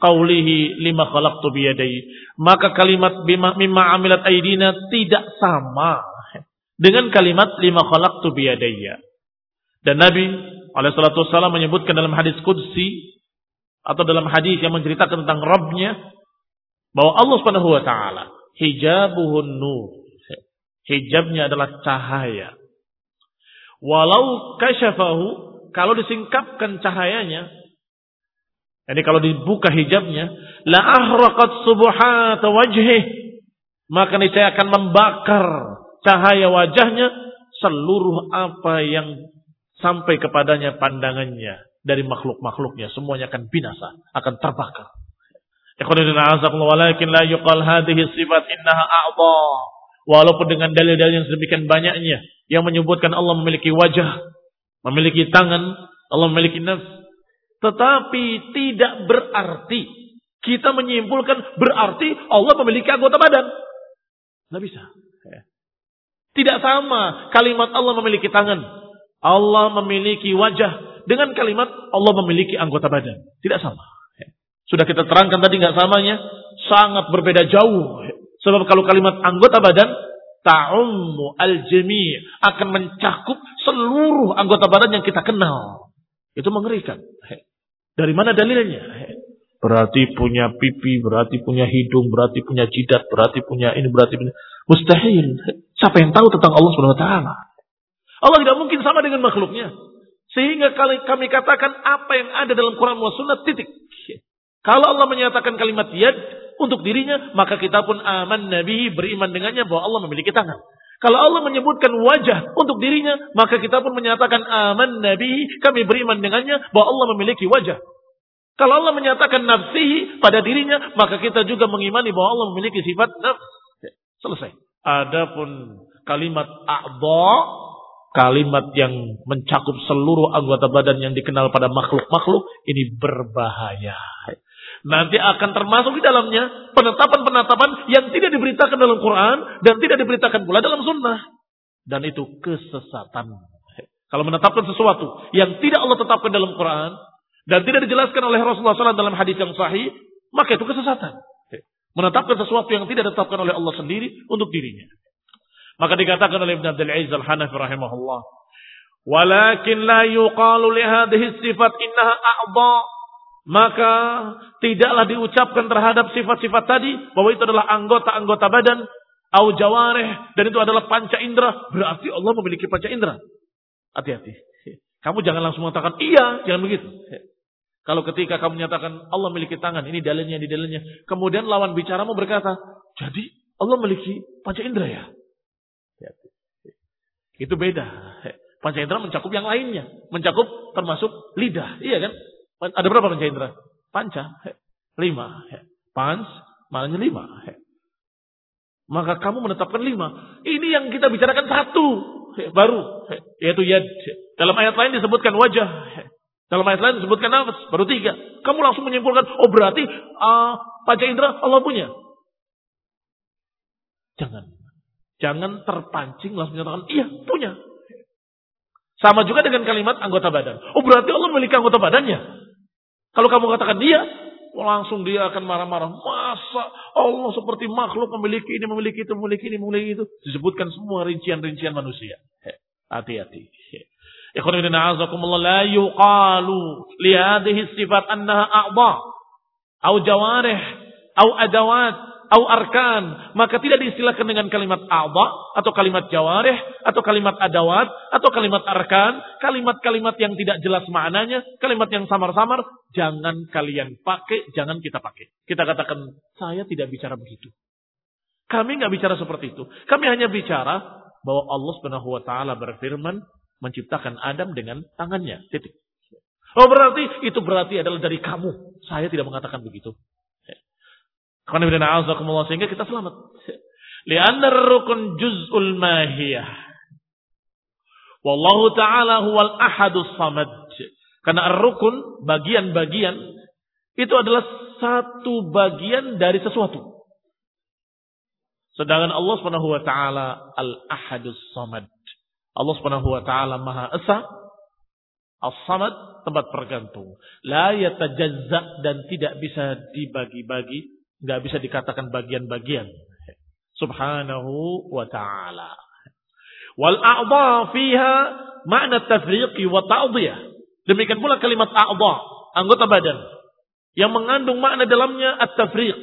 [SPEAKER 1] qawlihi lima khalaqtu biyadai. Maka kalimat bima, mimma amilat aidina tidak sama dengan kalimat lima khalaqtu biyadayya. Dan Nabi alaihissalatu wassalam menyebutkan dalam hadis qudsi atau dalam hadis yang menceritakan tentang Rabbnya bahwa Allah Subhanahu wa taala hijabuhun nur. Hijabnya adalah cahaya. Walau kasyafahu kalau disingkapkan cahayanya jadi kalau dibuka hijabnya la ahraqat subuhat wajhih maka niscaya akan membakar cahaya wajahnya seluruh apa yang sampai kepadanya pandangannya dari makhluk-makhluknya semuanya akan binasa, akan terbakar. Walakin la yuqal hadhihi sifat innaha a'dha. Walaupun dengan dalil-dalil yang sedemikian banyaknya yang menyebutkan Allah memiliki wajah, memiliki tangan, Allah memiliki nafs, tetapi tidak berarti kita menyimpulkan berarti Allah memiliki anggota badan. Tidak bisa. Tidak sama kalimat Allah memiliki tangan. Allah memiliki wajah. Dengan kalimat Allah memiliki anggota badan. Tidak sama. Sudah kita terangkan tadi nggak samanya. Sangat berbeda jauh. Sebab kalau kalimat anggota badan. Ta'ummu al-jami' akan mencakup seluruh anggota badan yang kita kenal. Itu mengerikan. Dari mana dalilnya? Berarti punya pipi, berarti punya hidung, berarti punya jidat, berarti punya ini, berarti punya... Mustahil. Siapa yang tahu tentang Allah taala? Allah tidak mungkin sama dengan makhluknya. Sehingga kami katakan apa yang ada dalam Quran wa sunnah titik. Kalau Allah menyatakan kalimat yad untuk dirinya, maka kita pun aman nabi beriman dengannya bahwa Allah memiliki tangan. Kalau Allah menyebutkan wajah untuk dirinya, maka kita pun menyatakan aman nabi kami beriman dengannya bahwa Allah memiliki wajah. Kalau Allah menyatakan nafsihi pada dirinya, maka kita juga mengimani bahwa Allah memiliki sifat nafs. Selesai. Adapun kalimat a'dha, kalimat yang mencakup seluruh anggota badan yang dikenal pada makhluk-makhluk, ini berbahaya. Nanti akan termasuk di dalamnya penetapan-penetapan yang tidak diberitakan dalam Quran dan tidak diberitakan pula dalam sunnah. Dan itu kesesatan. Kalau menetapkan sesuatu yang tidak Allah tetapkan dalam Quran dan tidak dijelaskan oleh Rasulullah SAW dalam hadis yang sahih, maka itu kesesatan menetapkan sesuatu yang tidak ditetapkan oleh Allah sendiri untuk dirinya. Maka dikatakan oleh Ibn Abdul Aziz Al-Hanafi rahimahullah, "Walakin la yuqalu li hadhihi sifat innaha a'dha." Maka tidaklah diucapkan terhadap sifat-sifat tadi bahwa itu adalah anggota-anggota badan au jawareh dan itu adalah panca indera, berarti Allah memiliki panca indera. Hati-hati. Kamu jangan langsung mengatakan iya, jangan begitu. Kalau ketika kamu menyatakan Allah memiliki tangan, ini dalilnya, ini dalilnya. Kemudian lawan bicaramu berkata, jadi Allah memiliki panca indera ya? Itu beda. Panca indera mencakup yang lainnya. Mencakup termasuk lidah. Iya kan? Ada berapa panca indera? Panca. Lima. Pans, maknanya lima. Maka kamu menetapkan lima. Ini yang kita bicarakan satu. Baru. Yaitu yad. Dalam ayat lain disebutkan wajah. Dalam ayat lain disebutkan nafas, baru tiga. Kamu langsung menyimpulkan, oh berarti uh, panca indera Allah punya. Jangan. Jangan terpancing langsung menyatakan, iya punya. Sama juga dengan kalimat anggota badan. Oh berarti Allah memiliki anggota badannya. Kalau kamu katakan dia, langsung dia akan marah-marah. Masa Allah seperti makhluk memiliki ini, memiliki itu, memiliki ini, memiliki itu. Disebutkan semua rincian-rincian manusia. Hati-hati. Ikhwanina a'azakumullah la yuqalu li hadhihi sifat annaha a'dha. au jawarih, au adawat, au arkan, maka tidak diistilahkan dengan kalimat a'dha atau kalimat jawarih atau kalimat adawat atau kalimat arkan, kalimat-kalimat yang tidak jelas maknanya, kalimat yang samar-samar, jangan kalian pakai, jangan kita pakai. Kita katakan, saya tidak bicara begitu. Kami nggak bicara seperti itu. Kami hanya bicara bahwa Allah Subhanahu wa taala berfirman menciptakan Adam dengan tangannya. Titik. Oh berarti itu berarti adalah dari kamu. Saya tidak mengatakan begitu. Sehingga kita selamat. Lianna rukun juz'ul mahiyah. Wallahu ta'ala huwal ahadus samad. Karena rukun, bagian-bagian, itu adalah satu bagian dari sesuatu. Sedangkan Allah Subhanahu wa taala al-ahadus samad. Allah Subhanahu wa taala Maha Esa, As-Samad tempat bergantung. La yatajazza dan tidak bisa dibagi-bagi, nggak bisa dikatakan bagian-bagian. Subhanahu wa ta'ala. Wal a'dha fiha makna tafriqi wa ta'diyah. Demikian pula kalimat a'dha, anggota badan yang mengandung makna dalamnya at-tafriq,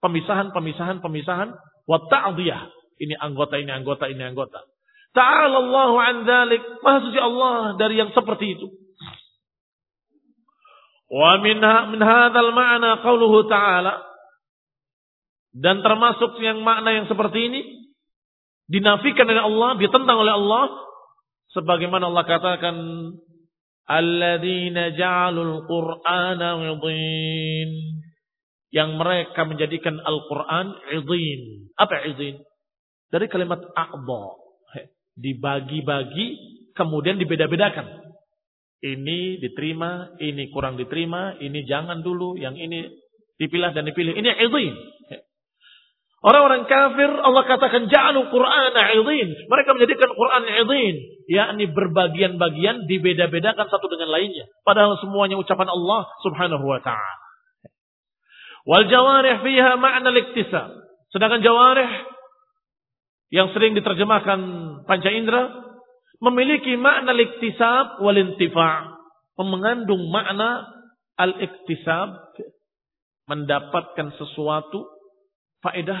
[SPEAKER 1] pemisahan, pemisahan, pemisahan, wa ta'diyah. Ini anggota, ini anggota, ini anggota. Ta'ala Allah an dzalik. Maha suci Allah dari yang seperti itu. Wa min min hadzal ma'na qauluhu ta'ala dan termasuk yang makna yang seperti ini dinafikan oleh Allah, ditentang oleh Allah sebagaimana Allah katakan alladzina ja'alul qur'ana 'idhin yang mereka menjadikan Al-Qur'an 'idhin. Apa 'idhin? Dari kalimat a'dha dibagi-bagi, kemudian dibeda-bedakan. Ini diterima, ini kurang diterima, ini jangan dulu, yang ini dipilah dan dipilih. Ini izin. Orang-orang kafir Allah katakan ja'alu Qur'ana izin. Mereka menjadikan Qur'an izin. Yakni berbagian-bagian dibeda-bedakan satu dengan lainnya. Padahal semuanya ucapan Allah subhanahu wa ta'ala. Wal jawarih fiha ma'na liktisab. Sedangkan jawarih yang sering diterjemahkan panca indera memiliki makna liktisab wal intifa' mengandung makna al-iktisab mendapatkan sesuatu faedah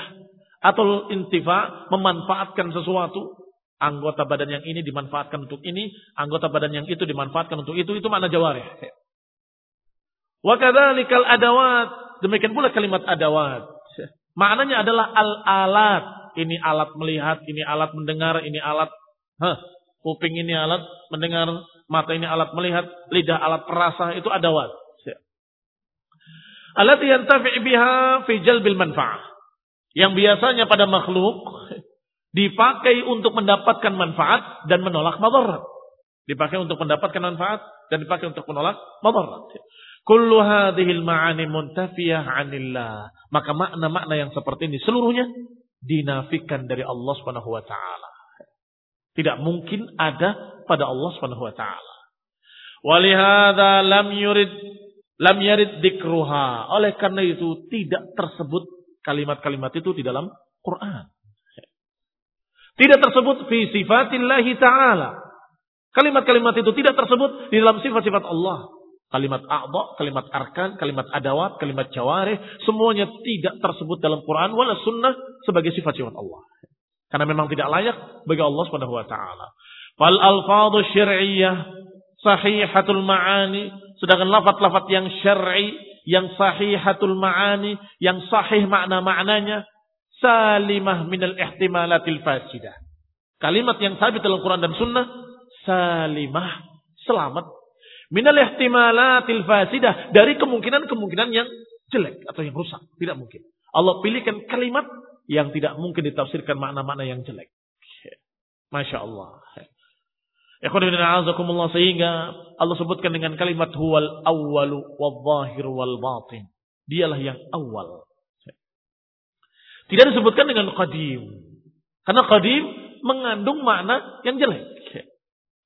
[SPEAKER 1] atau intifa memanfaatkan sesuatu anggota badan yang ini dimanfaatkan untuk ini anggota badan yang itu dimanfaatkan untuk itu itu makna jawarih wa kadzalikal adawat demikian pula kalimat adawat maknanya adalah al-alat ini alat melihat, ini alat mendengar, ini alat huh, kuping ini alat mendengar, mata ini alat melihat, lidah alat perasa, itu adawat. Alat yang biha fi jalbil manfaah. Yang biasanya pada makhluk dipakai untuk mendapatkan manfaat dan menolak madarat. Dipakai untuk mendapatkan manfaat dan dipakai untuk menolak madarat. Kullu hadhil ma'ani muntafiyah 'anillah. Maka makna-makna yang seperti ini seluruhnya dinafikan dari Allah Subhanahu wa taala. Tidak mungkin ada pada Allah Subhanahu wa taala. Walihada lam yurid lam yarid dikruha. Oleh karena itu tidak tersebut kalimat-kalimat itu di dalam Quran. Tidak tersebut fi sifatillahi ta'ala. Kalimat-kalimat itu tidak tersebut di dalam sifat-sifat Allah. Kalimat a'ba, kalimat arkan, kalimat adawat, kalimat jawarih, semuanya tidak tersebut dalam Quran wala sunnah sebagai sifat-sifat Allah. Karena memang tidak layak bagi Allah Subhanahu wa taala. Fal alfadhu syar'iyyah sahihatul ma'ani, sedangkan lafaz-lafaz yang syar'i yang sahihatul ma'ani, yang sahih makna-maknanya salimah minal ihtimalatil fasidah. Kalimat yang sabit dalam Quran dan sunnah salimah, selamat minal ihtimalatil fasidah dari kemungkinan-kemungkinan yang jelek atau yang rusak, tidak mungkin. Allah pilihkan kalimat yang tidak mungkin ditafsirkan makna-makna yang jelek. Masya Allah. Sehingga Allah sebutkan dengan kalimat huwal awwalu wal zahir wal batin. Dialah yang awal. Tidak disebutkan dengan qadim. Karena qadim mengandung makna yang jelek.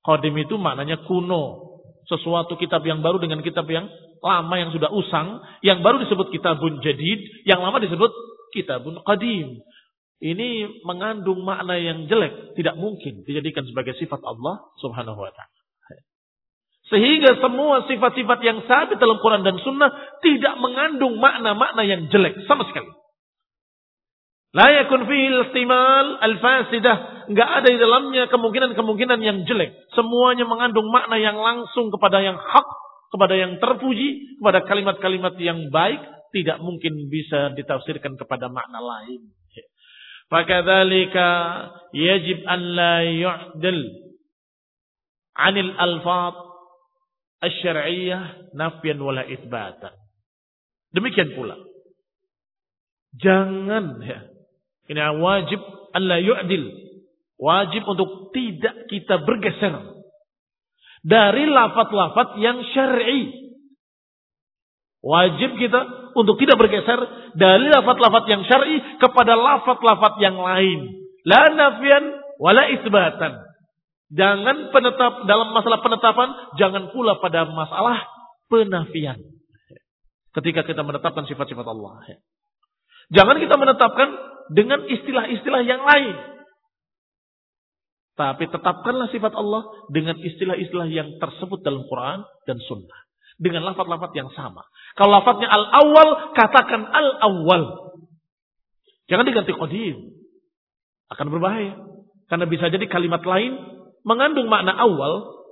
[SPEAKER 1] Qadim itu maknanya kuno, sesuatu kitab yang baru dengan kitab yang lama yang sudah usang, yang baru disebut kitabun jadid, yang lama disebut kitabun qadim. Ini mengandung makna yang jelek, tidak mungkin dijadikan sebagai sifat Allah Subhanahu wa taala. Sehingga semua sifat-sifat yang sabit dalam Quran dan Sunnah tidak mengandung makna-makna yang jelek sama sekali. La yakun fihi al-fasidah. Enggak ada di dalamnya kemungkinan-kemungkinan yang jelek. Semuanya mengandung makna yang langsung kepada yang hak, kepada yang terpuji, kepada kalimat-kalimat yang baik. Tidak mungkin bisa ditafsirkan kepada makna lain. Fakadzalika yajib an la yu'dil anil alfat asy-syar'iyyah nafyan wala. Demikian pula. Jangan ya, ini wajib Allah yu'dil. Wajib untuk tidak kita bergeser dari lafat-lafat yang syar'i. Wajib kita untuk tidak bergeser dari lafat-lafat yang syar'i kepada lafat-lafat yang lain. La nafian wala isbatan. Jangan penetap dalam masalah penetapan, jangan pula pada masalah penafian. Ketika kita menetapkan sifat-sifat Allah. Jangan kita menetapkan dengan istilah-istilah yang lain. Tapi tetapkanlah sifat Allah dengan istilah-istilah yang tersebut dalam Quran dan Sunnah. Dengan lafat-lafat yang sama. Kalau lafatnya al-awwal, katakan al-awwal. Jangan diganti qadim. Akan berbahaya. Karena bisa jadi kalimat lain mengandung makna awal,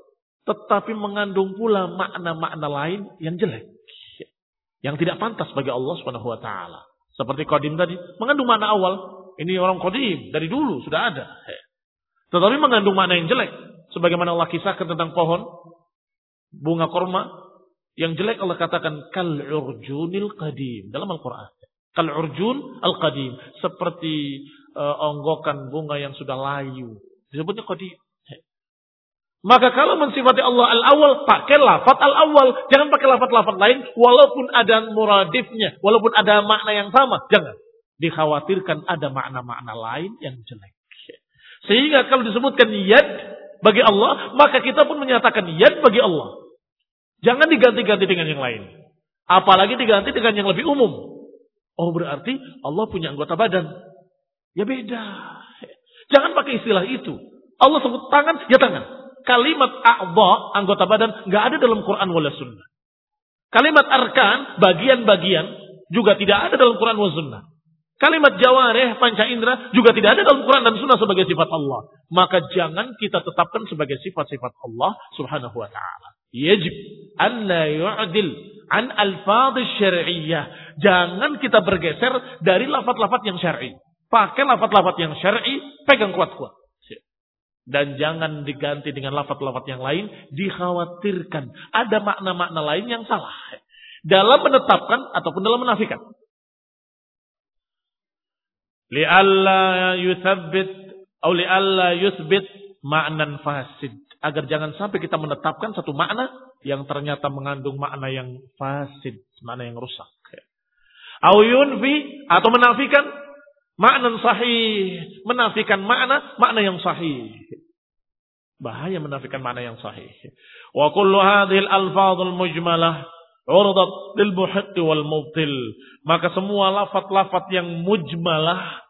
[SPEAKER 1] tetapi mengandung pula makna-makna lain yang jelek. Yang tidak pantas bagi Allah Subhanahu wa taala. Seperti kodim tadi, mengandung makna awal. Ini orang kodim, dari dulu sudah ada. Tetapi mengandung makna yang jelek. Sebagaimana Allah kisahkan tentang pohon, bunga korma, yang jelek Allah katakan kal urjunil qadim dalam Al-Qur'an. Kal urjun al-qadim seperti uh, onggokan bunga yang sudah layu. Disebutnya qadim. Maka kalau mensifati Allah al-awwal, pakai lafaz al-awwal. Jangan pakai lafaz-lafaz lain, walaupun ada muradifnya, walaupun ada makna yang sama. Jangan. Dikhawatirkan ada makna-makna lain yang jelek. Sehingga kalau disebutkan yad bagi Allah, maka kita pun menyatakan yad bagi Allah. Jangan diganti-ganti dengan yang lain. Apalagi diganti dengan yang lebih umum. Oh berarti Allah punya anggota badan. Ya beda. Jangan pakai istilah itu. Allah sebut tangan, ya tangan kalimat a'dha, anggota badan, nggak ada dalam Quran wala sunnah. Kalimat arkan, bagian-bagian, juga tidak ada dalam Quran wala sunnah. Kalimat jawareh, panca indera, juga tidak ada dalam Quran dan sunnah sebagai sifat Allah. Maka jangan kita tetapkan sebagai sifat-sifat Allah subhanahu wa ta'ala. Yajib an la yu'dil an alfadhi syar'iyyah. Jangan kita bergeser dari lafat-lafat yang syar'i. Pakai lafat-lafat yang syar'i, pegang kuat-kuat. Dan jangan diganti dengan lafat-lafat yang lain. Dikhawatirkan. Ada makna-makna lain yang salah. Dalam menetapkan ataupun dalam menafikan. Li'alla yuthabbit. Atau li'alla yuthbit ma'nan fasid. Agar jangan sampai kita menetapkan satu makna yang ternyata mengandung makna yang fasid. Makna yang rusak. Au yunfi atau menafikan makna sahih, menafikan makna makna yang sahih. Bahaya menafikan makna yang sahih. Wa kullu hadhil alfadhul mujmalah urdat lil muhiq wal mubtil. Maka semua lafat-lafat yang mujmalah,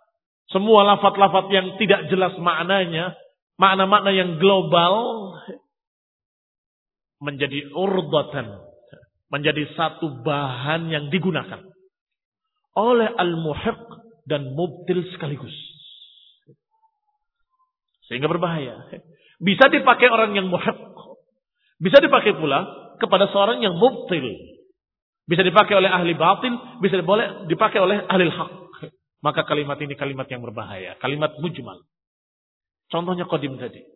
[SPEAKER 1] semua lafat-lafat yang tidak jelas maknanya, makna-makna yang global menjadi urdatan, menjadi satu bahan yang digunakan oleh al-muhiq dan mubtil sekaligus. Sehingga berbahaya. Bisa dipakai orang yang muhib. Bisa dipakai pula kepada seorang yang mubtil. Bisa dipakai oleh ahli batil, bisa boleh dipakai oleh ahli hak. *laughs* Maka kalimat ini kalimat yang berbahaya. Kalimat mujmal. Contohnya kodim tadi.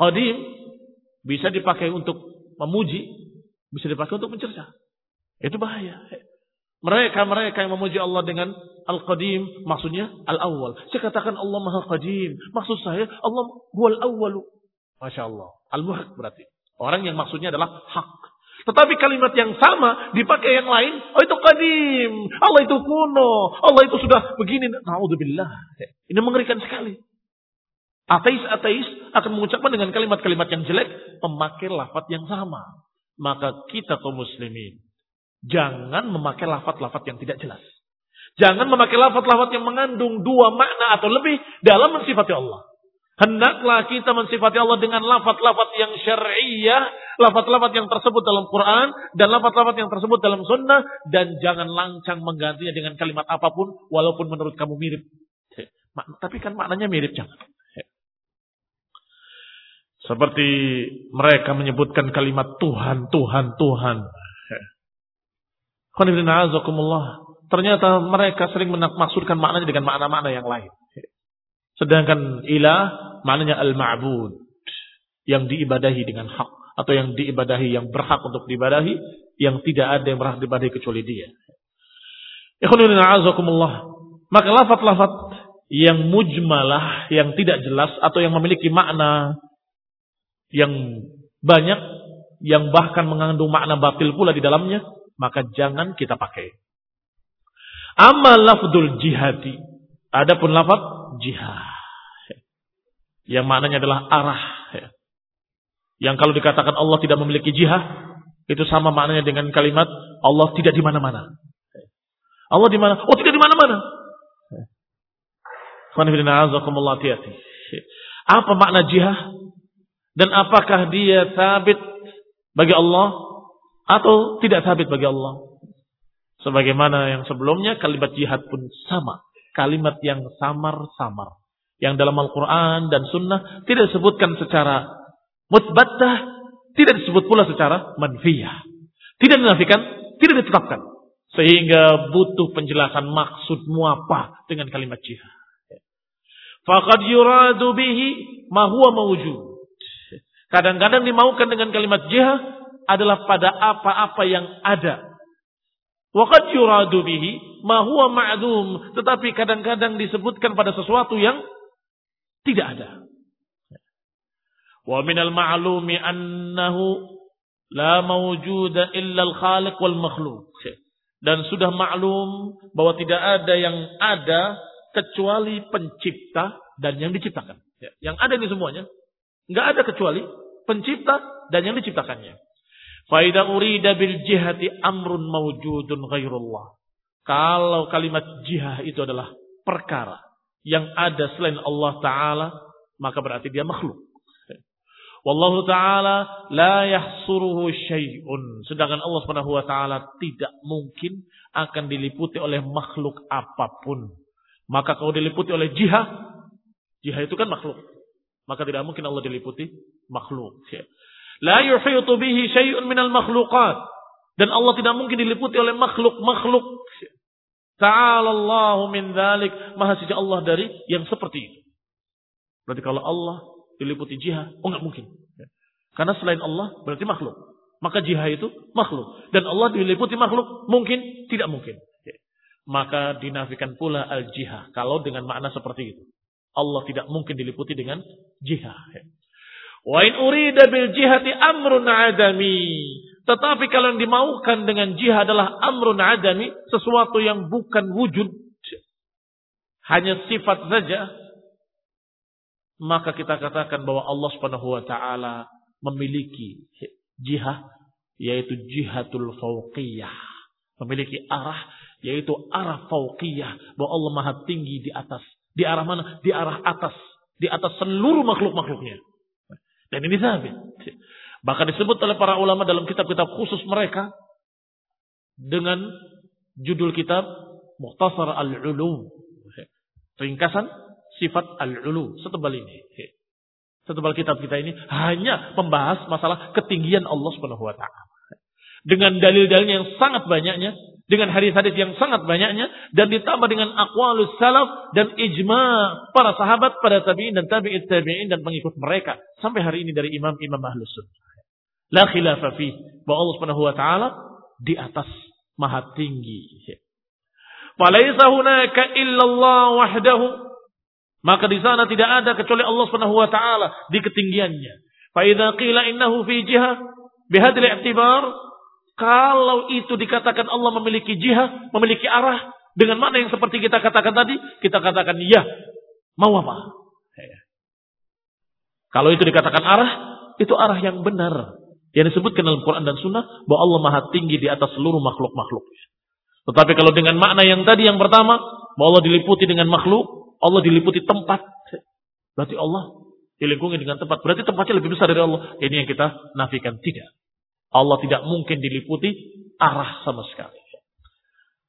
[SPEAKER 1] Kodim bisa dipakai untuk memuji, bisa dipakai untuk mencerca. Itu bahaya. Mereka-mereka yang memuji Allah dengan Al-Qadim, maksudnya Al-Awwal. Saya katakan Allah Maha Qadim. Maksud saya Allah huwal awwalu. Masya Allah. Al-Muhaq berarti. Orang yang maksudnya adalah hak. Tetapi kalimat yang sama dipakai yang lain. Oh itu Qadim. Allah itu kuno. Allah itu sudah begini. Na'udzubillah. Ini mengerikan sekali. Ateis-ateis akan mengucapkan dengan kalimat-kalimat yang jelek. Memakai lafat yang sama. Maka kita kaum muslimin Jangan memakai lafat-lafat yang tidak jelas. Jangan memakai lafat-lafat yang mengandung dua makna atau lebih dalam mensifati Allah. Hendaklah kita mensifati Allah dengan lafat-lafat yang syariah lafaz-lafaz yang tersebut dalam Quran dan lafaz-lafaz yang tersebut dalam sunnah dan jangan lancang menggantinya dengan kalimat apa pun walaupun menurut kamu mirip. Tapi kan maknanya mirip jangan. Seperti mereka menyebutkan kalimat Tuhan, Tuhan, Tuhan. Ternyata mereka sering maksudkan maknanya dengan makna-makna yang lain. Sedangkan ilah maknanya al-ma'bud. Yang diibadahi dengan hak. Atau yang diibadahi yang berhak untuk diibadahi. Yang tidak ada yang berhak diibadahi kecuali dia. Maka lafat-lafat yang mujmalah, yang tidak jelas, atau yang memiliki makna yang banyak, yang bahkan mengandung makna batil pula di dalamnya, maka jangan kita pakai. Amal lafdul jihadi. Adapun lafad jihad. Yang maknanya adalah arah. Yang kalau dikatakan Allah tidak memiliki jihad, itu sama maknanya dengan kalimat Allah tidak di mana-mana. Allah di mana? Oh, tidak di mana-mana. Apa makna jihad? Dan apakah dia sabit bagi Allah atau tidak sabit bagi Allah? Sebagaimana yang sebelumnya kalimat jihad pun sama. Kalimat yang samar-samar yang dalam Al-Quran dan Sunnah tidak disebutkan secara mutbatah, tidak disebut pula secara manfiyah. Tidak dinafikan, tidak ditetapkan. Sehingga butuh penjelasan maksudmu apa dengan kalimat jihad. Faqad yuradu bihi ma huwa mawjud. Kadang-kadang dimaukan dengan kalimat jihad adalah pada apa-apa yang ada. Waqad yuradu bihi ma huwa. Tetapi kadang-kadang disebutkan pada sesuatu yang tidak ada. Wa minal ma'lumi annahu la mawjuda illa al-khaliq wal makhluk. Dan sudah maklum bahwa tidak ada yang ada kecuali pencipta dan yang diciptakan. Ya, yang ada ini semuanya. Enggak ada kecuali pencipta dan yang diciptakannya. Faida urida bil jihati amrun mawjudun ghairullah. Kalau kalimat jihah itu adalah perkara yang ada selain Allah Ta'ala, maka berarti dia makhluk. Wallahu Ta'ala la yahsuruhu syai'un. Sedangkan Allah Subhanahu wa taala tidak mungkin akan diliputi oleh makhluk apa pun. Maka kalau diliputi oleh jihad, jihad itu kan makhluk. Maka tidak mungkin Allah diliputi makhluk. La yuhitu bihi syai'un minal makhluqat. Dan Allah tidak mungkin diliputi oleh makhluk-makhluk. Ta'alallahu min dhalik. Maha suci Allah dari yang seperti itu. Berarti kalau Allah diliputi jihad, oh nggak mungkin. Karena selain Allah berarti makhluk. Maka jihad itu makhluk. Dan Allah diliputi makhluk, mungkin, tidak mungkin. Maka dinafikan pula al-jihad. Kalau dengan makna seperti itu. Allah tidak mungkin diliputi dengan jihad. Wa in urida bil jihati amrun adami. Tetapi kalau yang dimaukan dengan jihad adalah amrun adami, sesuatu yang bukan wujud, hanya sifat saja, maka kita katakan bahwa Allah Subhanahu wa taala memiliki jihad yaitu jihadul fauqiyah, memiliki arah yaitu arah fauqiyah, bahwa Allah Maha tinggi di atas. Di arah mana? Di arah atas, di atas seluruh makhluk-makhluknya. Dan ini sabit. Bahkan disebut oleh para ulama dalam kitab-kitab khusus mereka dengan judul kitab Mukhtasar Al-Ulu. Ringkasan sifat Al-Ulu. Setebal ini. Setebal kitab kita ini hanya membahas masalah ketinggian Allah Subhanahu wa. Dengan dalil-dalilnya yang sangat banyaknya, dengan hadis-hadis yang sangat banyaknya dan ditambah dengan aqwalus salaf dan ijma para sahabat pada tabi'in dan tabi'it tabi'in dan pengikut mereka sampai hari ini dari imam-imam Ahlus Sunnah. La khilafa fi. Bahwa Allah Subhanahu wa taala di atas maha tinggi. Falaisa hunaka illallah wahdahu. Maka di sana tidak ada kecuali Allah Subhanahu wa taala di ketinggiannya. Fa idza qila innahu fi jihah bihadzal i'tibar kalau itu dikatakan Allah memiliki jihah, memiliki arah dengan mana yang seperti kita katakan tadi, kita katakan iya. Mau apa? Kalau itu dikatakan arah, itu arah yang benar. Yang disebutkan dalam Quran dan Sunnah bahwa Allah maha tinggi di atas seluruh makhluk-makhluk. Tetapi kalau dengan makna yang tadi yang pertama, bahwa Allah diliputi dengan makhluk, Allah diliputi tempat. Berarti Allah dilingkungi dengan tempat. Berarti tempatnya lebih besar dari Allah. Ini yang kita nafikan. Tidak. Allah tidak mungkin diliputi arah sama sekali.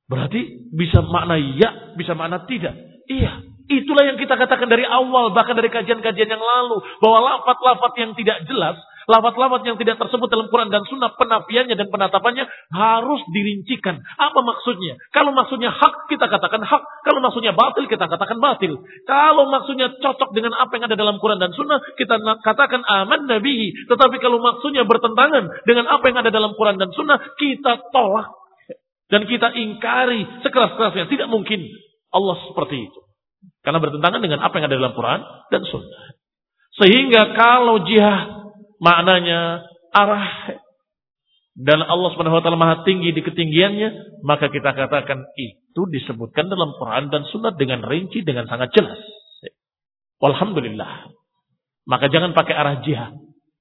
[SPEAKER 1] Berarti bisa makna ya, bisa makna tidak. Iya, itulah yang kita katakan dari awal, bahkan dari kajian-kajian yang lalu. Bahwa lafat-lafat yang tidak jelas Lafat-lafat yang tidak tersebut dalam Quran dan Sunnah penafiannya dan penatapannya harus dirincikan. Apa maksudnya? Kalau maksudnya hak kita katakan hak, kalau maksudnya batil kita katakan batil. Kalau maksudnya cocok dengan apa yang ada dalam Quran dan Sunnah kita katakan aman nabi. Tetapi kalau maksudnya bertentangan dengan apa yang ada dalam Quran dan Sunnah kita tolak dan kita ingkari sekeras-kerasnya. Tidak mungkin Allah seperti itu. Karena bertentangan dengan apa yang ada dalam Quran dan Sunnah. Sehingga kalau jihad maknanya arah dan Allah Subhanahu wa taala Maha tinggi di ketinggiannya, maka kita katakan itu disebutkan dalam Quran dan Sunnah dengan rinci dengan sangat jelas. Alhamdulillah. Maka jangan pakai arah jihad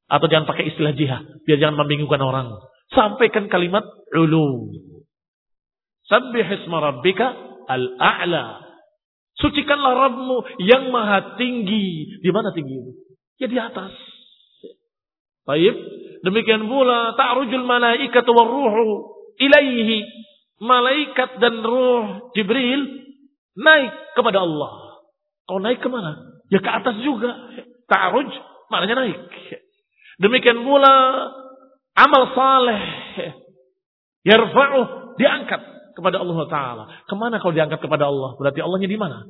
[SPEAKER 1] atau jangan pakai istilah jihad biar jangan membingungkan orang. Sampaikan kalimat ulu. Sabbih isma rabbika al-a'la. Sucikanlah Rabbmu yang maha tinggi. Di mana tinggi itu? Ya di atas. Baik. Demikian pula ta'rujul malaikat wa ruhu ilaihi. Malaikat dan ruh Jibril naik kepada Allah. Kau naik ke mana? Ya ke atas juga. Ta'ruj maknanya naik. Demikian pula amal saleh. Yarfa'uh diangkat kepada Allah Ta'ala. Ke mana kau diangkat kepada Allah? Berarti Allahnya di mana?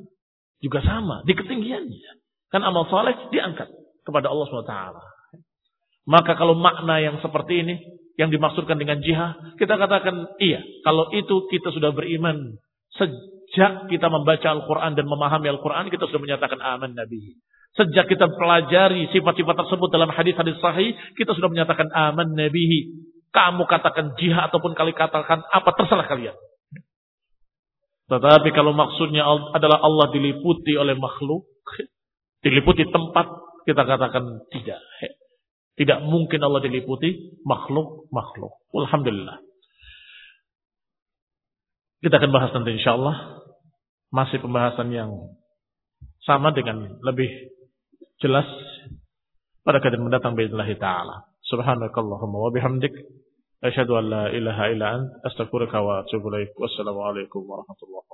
[SPEAKER 1] Juga sama, di ketinggiannya. Kan amal saleh diangkat kepada Allah SWT. Maka kalau makna yang seperti ini, yang dimaksudkan dengan jihad, kita katakan iya. Kalau itu kita sudah beriman. Sejak kita membaca Al-Quran dan memahami Al-Quran, kita sudah menyatakan aman Nabi. Sejak kita pelajari sifat-sifat tersebut dalam hadis-hadis sahih, kita sudah menyatakan aman Nabi. Kamu katakan jihad ataupun kali katakan apa, terserah kalian. Tetapi kalau maksudnya adalah Allah diliputi oleh makhluk, diliputi tempat, kita katakan tidak. Tidak mungkin Allah diliputi makhluk-makhluk. Alhamdulillah. Kita akan bahas nanti insya Allah. Masih pembahasan yang sama dengan lebih jelas pada keadaan mendatang biidznillahi taala. Subhanakallahumma wa bihamdik asyhadu an la ilaha illa ant astaghfiruka wa atubu ilaik. Wassalamualaikum warahmatullahi